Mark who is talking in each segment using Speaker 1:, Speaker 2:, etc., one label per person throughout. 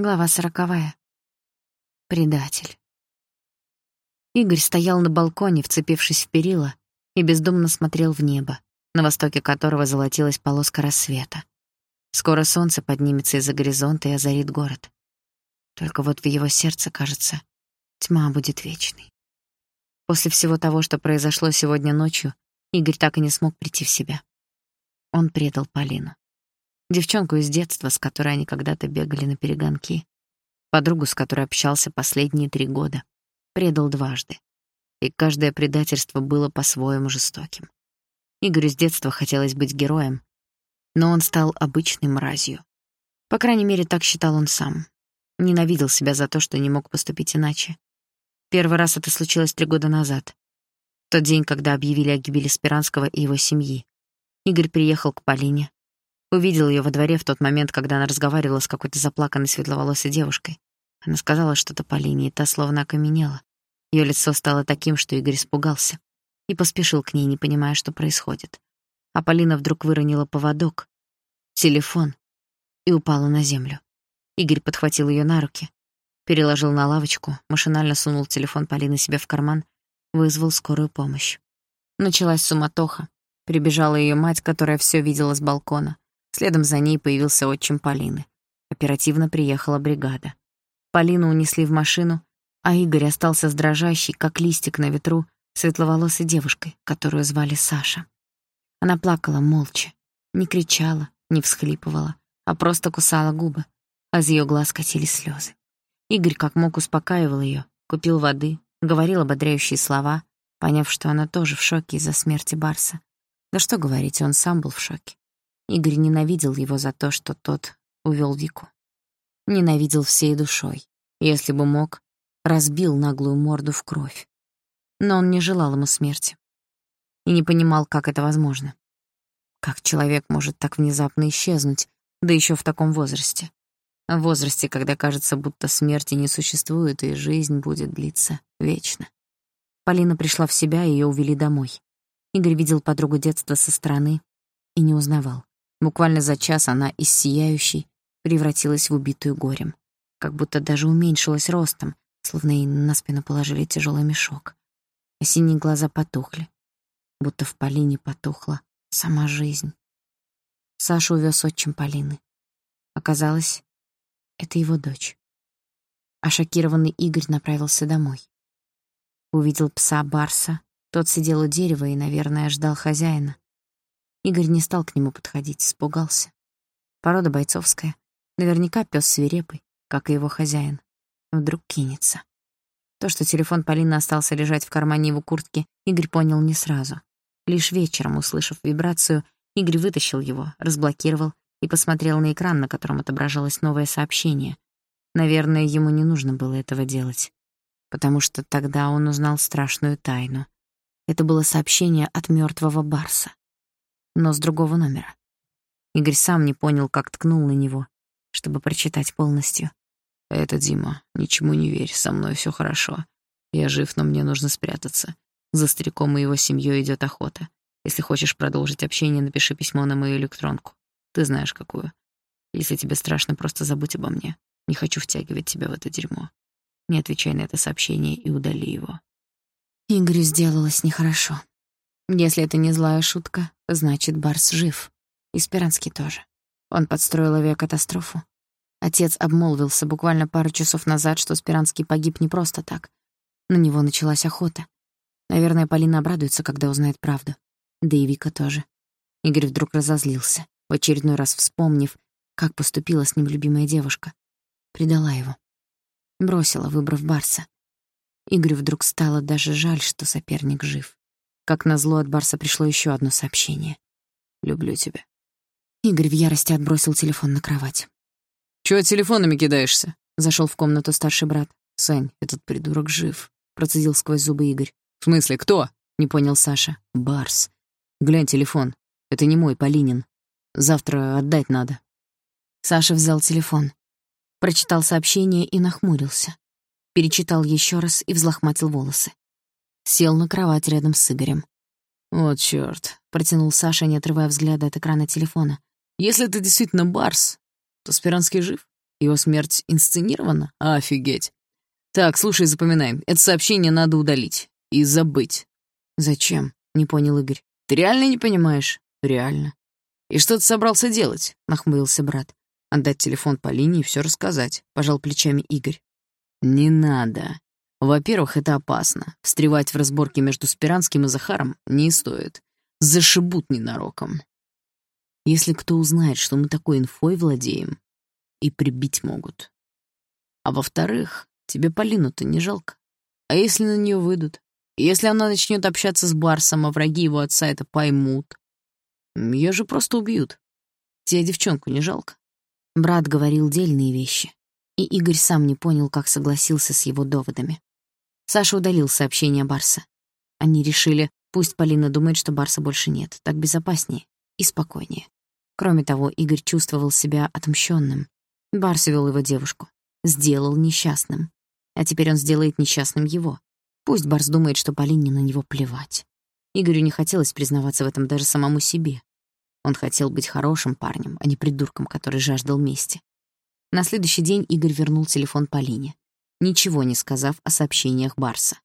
Speaker 1: Глава сороковая. Предатель. Игорь стоял на балконе, вцепившись в перила, и бездумно смотрел в небо, на востоке которого золотилась полоска рассвета. Скоро солнце поднимется из-за горизонта и озарит город. Только вот в его сердце, кажется, тьма будет вечной. После всего того, что произошло сегодня ночью, Игорь так и не смог прийти в себя. Он предал Полину девчонку из детства, с которой они когда-то бегали на перегонки, подругу, с которой общался последние три года, предал дважды. И каждое предательство было по-своему жестоким. Игорю с детства хотелось быть героем, но он стал обычной мразью. По крайней мере, так считал он сам. Ненавидел себя за то, что не мог поступить иначе. Первый раз это случилось три года назад. В тот день, когда объявили о гибели Спиранского и его семьи. Игорь приехал к Полине, Увидел ее во дворе в тот момент, когда она разговаривала с какой-то заплаканной светловолосой девушкой. Она сказала что-то Полине, и та словно окаменела. Ее лицо стало таким, что Игорь испугался и поспешил к ней, не понимая, что происходит. А Полина вдруг выронила поводок, телефон и упала на землю. Игорь подхватил ее на руки, переложил на лавочку, машинально сунул телефон Полины себе в карман, вызвал скорую помощь. Началась суматоха. Прибежала ее мать, которая все видела с балкона. Следом за ней появился отчим Полины. Оперативно приехала бригада. Полину унесли в машину, а Игорь остался с дрожащей, как листик на ветру, светловолосой девушкой, которую звали Саша. Она плакала молча, не кричала, не всхлипывала, а просто кусала губы, а из ее глаз катились слезы. Игорь как мог успокаивал ее, купил воды, говорил ободряющие слова, поняв, что она тоже в шоке из-за смерти Барса. Да что говорить, он сам был в шоке. Игорь ненавидел его за то, что тот увел Вику. Ненавидел всей душой. Если бы мог, разбил наглую морду в кровь. Но он не желал ему смерти. И не понимал, как это возможно. Как человек может так внезапно исчезнуть, да еще в таком возрасте? В возрасте, когда кажется, будто смерти не существует, и жизнь будет длиться вечно. Полина пришла в себя, и ее увели домой. Игорь видел подругу детства со стороны и не узнавал. Буквально за час она из сияющей превратилась в убитую горем, как будто даже уменьшилась ростом, словно ей на спину положили тяжелый мешок. А синие глаза потухли, будто в Полине потухла сама жизнь. Сашу увез отчим Полины. Оказалось, это его дочь. А шокированный Игорь направился домой. Увидел пса Барса. Тот сидел у дерева и, наверное, ждал хозяина. Игорь не стал к нему подходить, испугался. Порода бойцовская. Наверняка пес свирепый, как и его хозяин. Вдруг кинется. То, что телефон Полины остался лежать в кармане его куртки, Игорь понял не сразу. Лишь вечером, услышав вибрацию, Игорь вытащил его, разблокировал и посмотрел на экран, на котором отображалось новое сообщение. Наверное, ему не нужно было этого делать, потому что тогда он узнал страшную тайну. Это было сообщение от мертвого Барса но с другого номера. Игорь сам не понял, как ткнул на него, чтобы прочитать полностью.
Speaker 2: «Это Дима. Ничему не верь, со мной все хорошо. Я жив, но мне нужно спрятаться. За стариком и его семьей идет охота. Если хочешь продолжить общение, напиши письмо на мою электронку. Ты знаешь, какую. Если тебе страшно, просто забудь обо мне. Не хочу втягивать тебя в это дерьмо. Не отвечай на это сообщение и удали его».
Speaker 1: Игорю сделалось нехорошо. Если это не злая шутка, значит, Барс жив. И Спиранский тоже. Он подстроил авиакатастрофу. Отец обмолвился буквально пару часов назад, что Спиранский погиб не просто так. На него началась охота. Наверное, Полина обрадуется, когда узнает правду. Да и Вика тоже. Игорь вдруг разозлился, в очередной раз вспомнив, как поступила с ним любимая девушка. Предала его. Бросила, выбрав Барса. Игорю вдруг стало даже жаль, что соперник жив. Как назло от Барса пришло еще одно сообщение. «Люблю тебя». Игорь в ярости отбросил телефон на кровать.
Speaker 2: «Чего телефонами кидаешься?»
Speaker 1: Зашел в комнату старший брат.
Speaker 2: «Сань, этот придурок жив», —
Speaker 1: процедил сквозь зубы Игорь.
Speaker 2: «В смысле, кто?»
Speaker 1: — не понял Саша.
Speaker 2: «Барс. Глянь телефон. Это не мой, Полинин. Завтра отдать надо».
Speaker 1: Саша взял телефон. Прочитал сообщение и нахмурился. Перечитал еще раз и взлохматил волосы сел на кровать рядом с Игорем.
Speaker 2: «Вот чёрт», —
Speaker 1: протянул Саша, не отрывая взгляда от экрана телефона.
Speaker 2: «Если это действительно Барс, то Спиранский жив?» Его смерть инсценирована? Офигеть. Так, слушай, запоминай. Это сообщение надо удалить. И забыть. Зачем? Не понял Игорь. Ты реально не понимаешь? Реально. И что ты собрался делать? Нахмурился брат. Отдать телефон по линии и все рассказать. Пожал плечами Игорь. Не надо. Во-первых, это опасно. Встревать в разборки между Спиранским и Захаром не стоит. Зашибут ненароком. Если кто узнает, что мы такой инфой владеем, и прибить могут. А во-вторых, тебе Полину-то не жалко. А если на нее выйдут? Если она начнет общаться с Барсом, а враги его отца это поймут? Ее же просто убьют. Тебе девчонку не жалко?
Speaker 1: Брат говорил дельные вещи, и Игорь сам не понял, как согласился с его доводами. Саша удалил сообщение Барса. Они решили, пусть Полина думает, что Барса больше нет, так безопаснее и спокойнее. Кроме того, Игорь чувствовал себя отмщенным. Барс вел его девушку, сделал несчастным. А теперь он сделает несчастным его. Пусть Барс думает, что Полине на него плевать. Игорю не хотелось признаваться в этом даже самому себе. Он хотел быть хорошим парнем, а не придурком, который жаждал мести. На следующий день Игорь вернул телефон Полине, ничего не сказав о сообщениях Барса.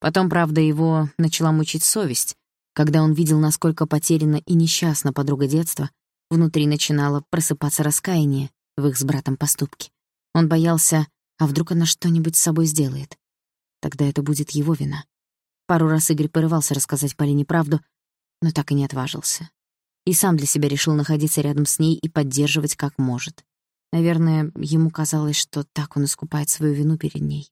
Speaker 1: Потом, правда, его начала мучить совесть. Когда он видел, насколько потеряна и несчастна подруга детства, внутри начинало просыпаться раскаяние в их с братом поступке. Он боялся, а вдруг она что-нибудь с собой сделает. Тогда это будет его вина. Пару раз Игорь порывался рассказать Полине правду, но так и не отважился. И сам для себя решил находиться рядом с ней и поддерживать как может. Наверное, ему казалось, что так он искупает свою вину перед ней.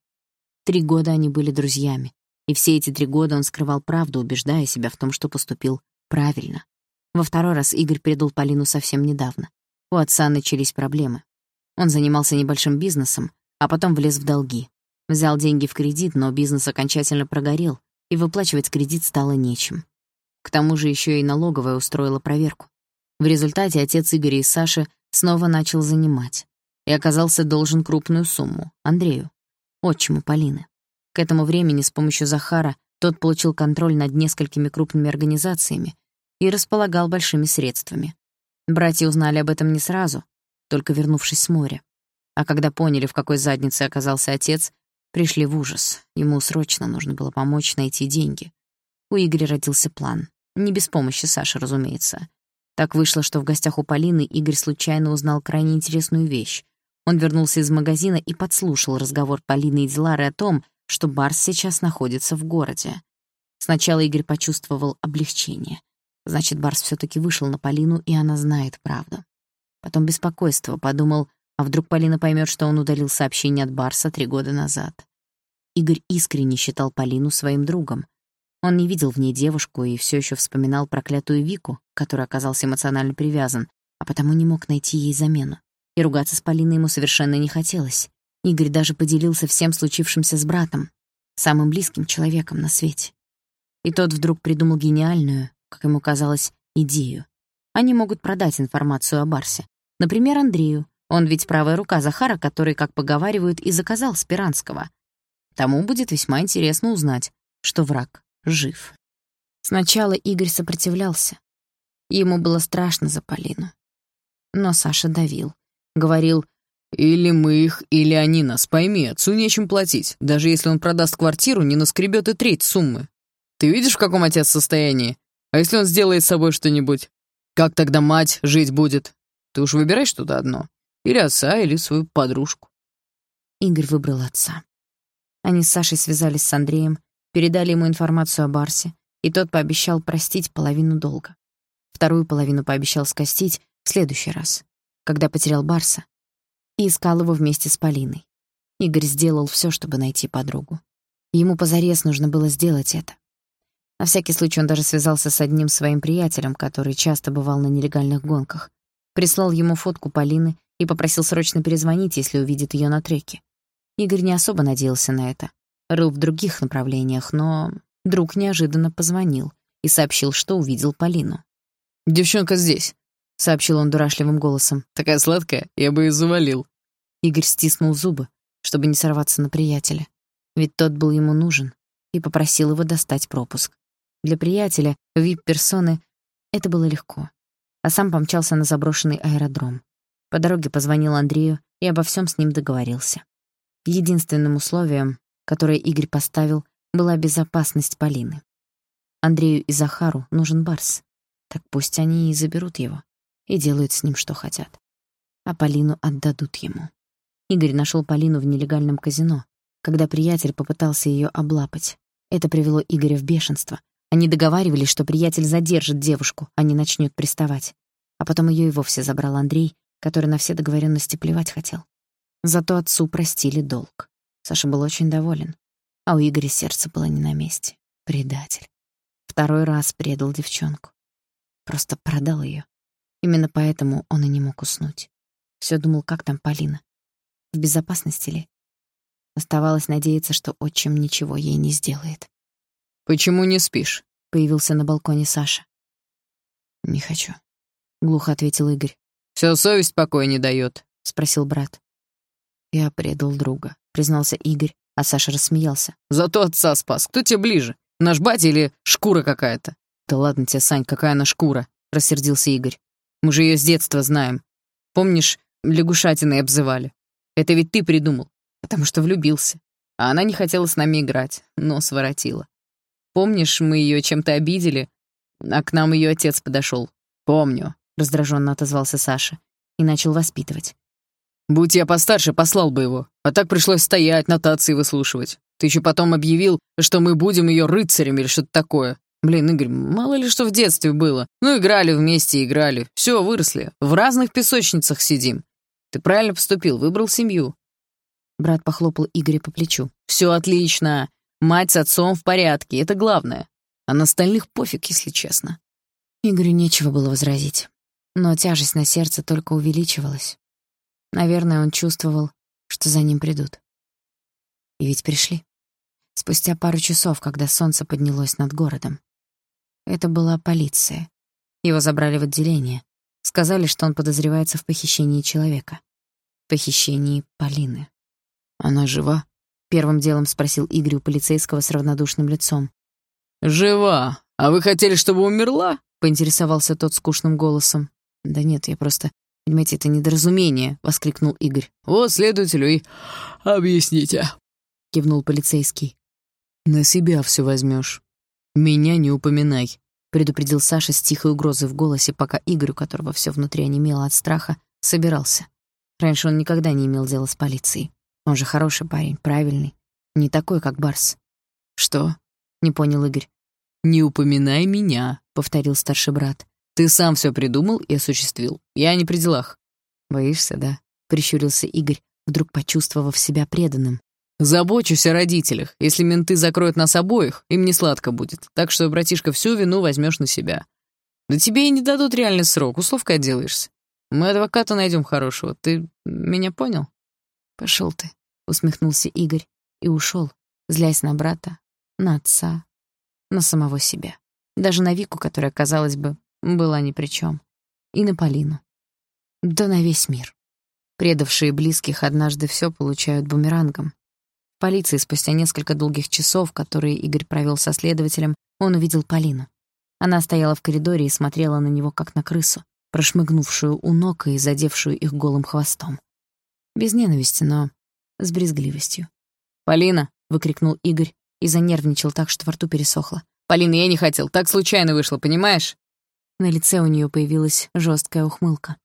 Speaker 1: Три года они были друзьями, и все эти три года он скрывал правду, убеждая себя в том, что поступил правильно. Во второй раз Игорь предал Полину совсем недавно. У отца начались проблемы. Он занимался небольшим бизнесом, а потом влез в долги. Взял деньги в кредит, но бизнес окончательно прогорел, и выплачивать кредит стало нечем. К тому же еще и налоговая устроила проверку. В результате отец Игоря и Саши снова начал занимать и оказался должен крупную сумму Андрею, отчиму Полины. К этому времени с помощью Захара тот получил контроль над несколькими крупными организациями и располагал большими средствами. Братья узнали об этом не сразу, только вернувшись с моря. А когда поняли, в какой заднице оказался отец, пришли в ужас. Ему срочно нужно было помочь найти деньги. У Игоря родился план. Не без помощи Саши, разумеется. Так вышло, что в гостях у Полины Игорь случайно узнал крайне интересную вещь. Он вернулся из магазина и подслушал разговор Полины и Дилары о том, что Барс сейчас находится в городе. Сначала Игорь почувствовал облегчение. Значит, Барс все таки вышел на Полину, и она знает правду. Потом беспокойство, подумал, а вдруг Полина поймет, что он удалил сообщение от Барса три года назад? Игорь искренне считал Полину своим другом. Он не видел в ней девушку и все еще вспоминал проклятую Вику, который оказался эмоционально привязан, а потому не мог найти ей замену. И ругаться с Полиной ему совершенно не хотелось. Игорь даже поделился всем случившимся с братом, самым близким человеком на свете. И тот вдруг придумал гениальную, как ему казалось, идею. Они могут продать информацию о Барсе. Например, Андрею, он ведь правая рука Захара, который, как поговаривают, и заказал Спиранского. Тому будет весьма интересно узнать, что враг жив. Сначала Игорь сопротивлялся. Ему было страшно за Полину. Но Саша давил. Говорил,
Speaker 2: «Или мы их, или они нас, пойми, отцу нечем платить. Даже если он продаст квартиру, не наскребет и треть суммы. Ты видишь, в каком отец состоянии? А если он сделает с собой что-нибудь? Как тогда мать жить будет? Ты уж выбирай что-то одно. Или отца, или свою подружку.
Speaker 1: Игорь выбрал отца. Они с Сашей связались с Андреем, передали ему информацию о Барсе, и тот пообещал простить половину долга. Вторую половину пообещал скостить в следующий раз, когда потерял Барса, и искал его вместе с Полиной. Игорь сделал все, чтобы найти подругу. Ему позарез нужно было сделать это. На всякий случай он даже связался с одним своим приятелем, который часто бывал на нелегальных гонках, прислал ему фотку Полины и попросил срочно перезвонить, если увидит ее на треке. Игорь не особо надеялся на это. Рыл в других направлениях, но друг неожиданно позвонил и сообщил, что увидел Полину.
Speaker 2: «Девчонка здесь», — сообщил он дурашливым голосом. «Такая сладкая, я бы ее завалил».
Speaker 1: Игорь стиснул зубы, чтобы не сорваться на приятеля. Ведь тот был ему нужен, и попросил его достать пропуск. Для приятеля, вип-персоны, это было легко. А сам помчался на заброшенный аэродром. По дороге позвонил Андрею и обо всем с ним договорился. Единственным условием, которое Игорь поставил, была безопасность Полины. Андрею и Захару нужен Барс. Так пусть они и заберут его, и делают с ним, что хотят. А Полину отдадут ему. Игорь нашел Полину в нелегальном казино, когда приятель попытался ее облапать. Это привело Игоря в бешенство. Они договаривались, что приятель задержит девушку, а не начнет приставать. А потом ее и вовсе забрал Андрей, который на все договоренности плевать хотел. Зато отцу простили долг. Саша был очень доволен. А у Игоря сердце было не на месте. Предатель. Второй раз предал девчонку. Просто продал ее. Именно поэтому он и не мог уснуть. Все думал, как там Полина. В безопасности ли? Оставалось надеяться, что отчим ничего ей не сделает.
Speaker 2: «Почему не спишь?» — появился на балконе Саша.
Speaker 1: «Не хочу», — глухо ответил Игорь.
Speaker 2: Все совесть покоя не дает,
Speaker 1: спросил брат. Я предал друга, признался Игорь, а Саша рассмеялся.
Speaker 2: Зато отца спас. Кто тебе ближе? Наш батя или шкура какая-то?
Speaker 1: Да ладно тебе, Сань, какая она шкура, рассердился Игорь.
Speaker 2: Мы же ее с детства знаем. Помнишь, лягушатиной обзывали? Это ведь ты придумал, потому что влюбился. А она не хотела с нами играть, но своротила. Помнишь, мы ее чем-то обидели, а к нам ее отец подошел. Помню.
Speaker 1: Раздраженно отозвался Саша и начал воспитывать.
Speaker 2: Будь я постарше, послал бы его. А так пришлось стоять, нотации выслушивать. Ты еще потом объявил, что мы будем ее рыцарями или что-то такое. Блин, Игорь, мало ли что в детстве было. Ну, играли вместе, играли. Все, выросли. В разных песочницах сидим. Ты правильно поступил, выбрал семью.
Speaker 1: Брат похлопал Игоря по плечу.
Speaker 2: Все отлично. Мать с отцом в порядке, это главное. А на остальных пофиг, если честно.
Speaker 1: Игорю нечего было возразить. Но тяжесть на сердце только увеличивалась. Наверное, он чувствовал, что за ним придут. И ведь пришли. Спустя пару часов, когда солнце поднялось над городом. Это была полиция. Его забрали в отделение. Сказали, что он подозревается в похищении человека. В похищении Полины.
Speaker 2: «Она жива?»
Speaker 1: — первым делом спросил Игорь у полицейского с равнодушным лицом.
Speaker 2: «Жива. А вы хотели, чтобы умерла?» — поинтересовался тот скучным голосом.
Speaker 1: «Да нет, я просто «Понимаете, это недоразумение», — воскликнул Игорь.
Speaker 2: «Вот следователю и объясните», — кивнул полицейский. «На себя все возьмешь. Меня не упоминай», — предупредил Саша с тихой угрозой в голосе, пока Игорь, у которого все внутри онемело от страха, собирался. Раньше он никогда не имел дела с полицией. Он же хороший парень, правильный. Не такой, как Барс. «Что?»
Speaker 1: — не понял Игорь.
Speaker 2: «Не упоминай меня», — повторил старший брат. Ты сам все придумал и осуществил. Я не при делах.
Speaker 1: Боишься, да? Прищурился Игорь, вдруг почувствовав себя преданным.
Speaker 2: Забочусь о родителях. Если менты закроют нас обоих, им не сладко будет. Так что, братишка, всю вину возьмешь на себя. Да тебе и не дадут реальный срок, условкой отделаешься. Мы адвоката найдем хорошего. Ты меня понял?
Speaker 1: Пошел ты, усмехнулся Игорь и ушел, злясь на брата, на отца, на самого себя. Даже на Вику, которая, казалось бы, была ни при чем. И на Полину. Да на весь мир. Предавшие близких однажды все получают бумерангом. В полиции спустя несколько долгих часов, которые Игорь провел со следователем, он увидел Полину. Она стояла в коридоре и смотрела на него, как на крысу, прошмыгнувшую у ног и задевшую их голым хвостом. Без ненависти, но с брезгливостью.
Speaker 2: «Полина!»
Speaker 1: — выкрикнул Игорь и занервничал так, что во рту пересохло.
Speaker 2: «Полина, я не хотел, так случайно вышло, понимаешь?»
Speaker 1: На лице у нее появилась жесткая ухмылка.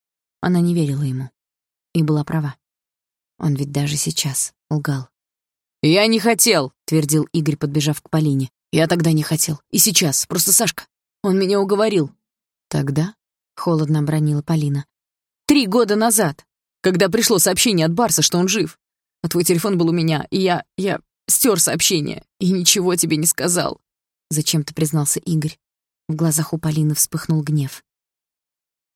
Speaker 1: Она не верила ему. И была права. Он ведь даже сейчас лгал.
Speaker 2: «Я не хотел», —
Speaker 1: твердил Игорь, подбежав к Полине.
Speaker 2: «Я тогда не хотел. И сейчас. Просто Сашка. Он меня уговорил».
Speaker 1: «Тогда?» — холодно обронила Полина.
Speaker 2: «Три года назад, когда пришло сообщение от Барса, что он жив. А твой телефон был у меня, и я... я стер сообщение. И ничего тебе не сказал».
Speaker 1: Зачем-то признался Игорь. В глазах у Полины вспыхнул гнев.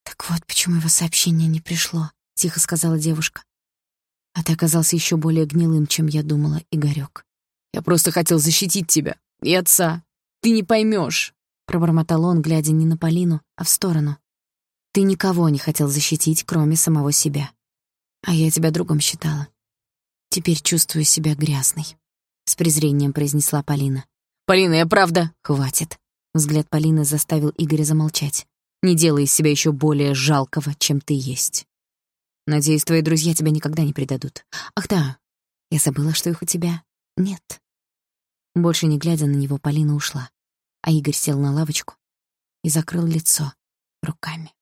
Speaker 1: «Так вот, почему его сообщение не пришло», — тихо сказала девушка. «А ты оказался еще более гнилым, чем я думала, Игорёк».
Speaker 2: «Я просто хотел защитить тебя и отца. Ты не поймешь,
Speaker 1: пробормотал он, глядя не на Полину, а в сторону. «Ты никого не хотел защитить, кроме самого себя. А я тебя другом считала. Теперь чувствую себя грязной», — с презрением произнесла Полина.
Speaker 2: «Полина, я правда...»
Speaker 1: «Хватит», Взгляд Полины заставил Игоря замолчать. «Не делай из себя еще более жалкого, чем ты есть». Надеюсь, твои друзья тебя никогда не предадут. Ах да, я забыла, что их у тебя нет. Больше не глядя на него, Полина ушла, а Игорь сел на лавочку и закрыл лицо руками.